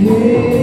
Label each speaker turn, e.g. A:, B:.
A: Yeah.